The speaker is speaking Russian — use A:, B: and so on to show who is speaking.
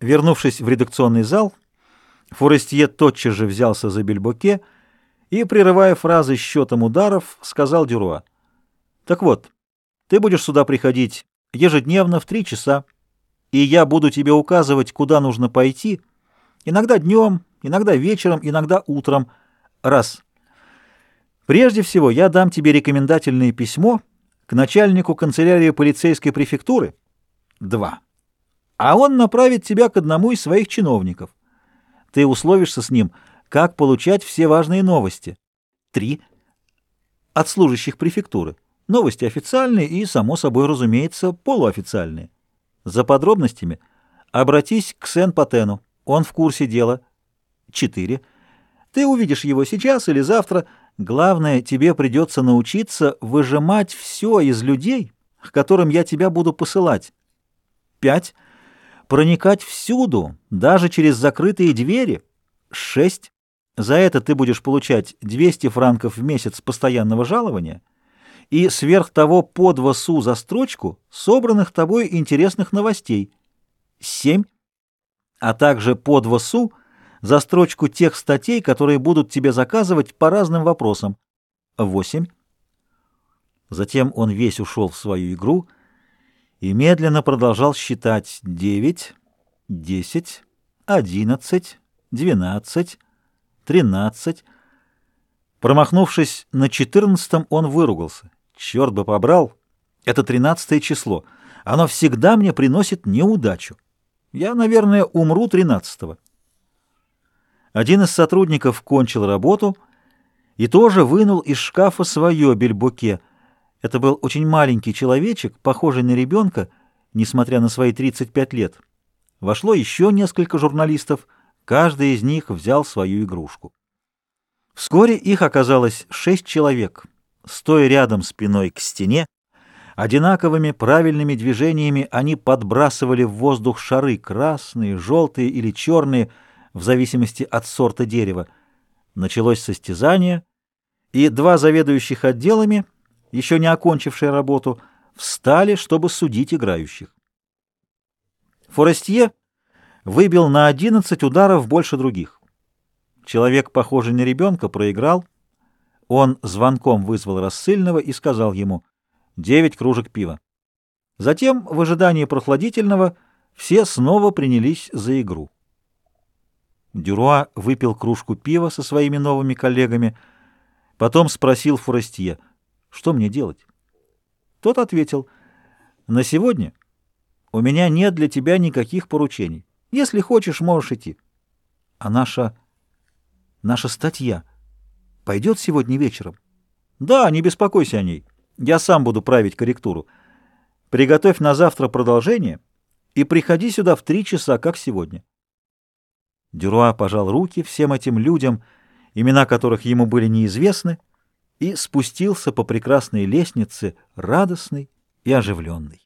A: Вернувшись в редакционный зал, Форестье тотчас же взялся за бельбоке и, прерывая фразы счетом ударов, сказал Дюруа. «Так вот, ты будешь сюда приходить ежедневно в три часа, и я буду тебе указывать, куда нужно пойти, иногда днем, иногда вечером, иногда утром. Раз. Прежде всего, я дам тебе рекомендательное письмо к начальнику канцелярии полицейской префектуры. Два а он направит тебя к одному из своих чиновников. Ты условишься с ним, как получать все важные новости. Три. От служащих префектуры. Новости официальные и, само собой разумеется, полуофициальные. За подробностями обратись к Сен-Патену. Он в курсе дела. Четыре. Ты увидишь его сейчас или завтра. Главное, тебе придется научиться выжимать все из людей, к которым я тебя буду посылать. Пять проникать всюду, даже через закрытые двери. Шесть. За это ты будешь получать 200 франков в месяц постоянного жалования и сверх того по два су за строчку собранных тобой интересных новостей. Семь. А также по два су за строчку тех статей, которые будут тебе заказывать по разным вопросам. Восемь. Затем он весь ушел в свою игру — и медленно продолжал считать девять, десять, одиннадцать, двенадцать, тринадцать. Промахнувшись на четырнадцатом, он выругался. Черт бы побрал! Это тринадцатое число. Оно всегда мне приносит неудачу. Я, наверное, умру тринадцатого. Один из сотрудников кончил работу и тоже вынул из шкафа свое бельбоке — это был очень маленький человечек, похожий на ребенка, несмотря на свои 35 лет. Вошло еще несколько журналистов, каждый из них взял свою игрушку. Вскоре их оказалось шесть человек, стоя рядом спиной к стене, Одинаковыми правильными движениями они подбрасывали в воздух шары, красные, желтые или черные, в зависимости от сорта дерева. Началось состязание, и два заведующих отделами — еще не окончившие работу, встали, чтобы судить играющих. Форестье выбил на 11 ударов больше других. Человек, похожий на ребенка, проиграл. Он звонком вызвал рассыльного и сказал ему «девять кружек пива». Затем, в ожидании прохладительного, все снова принялись за игру. Дюруа выпил кружку пива со своими новыми коллегами, потом спросил Форестье — что мне делать? Тот ответил, на сегодня у меня нет для тебя никаких поручений. Если хочешь, можешь идти. А наша... наша статья пойдет сегодня вечером? Да, не беспокойся о ней. Я сам буду править корректуру. Приготовь на завтра продолжение и приходи сюда в три часа, как сегодня. Дюруа пожал руки всем этим людям, имена которых ему были неизвестны, и спустился по прекрасной лестнице, радостный и оживленный.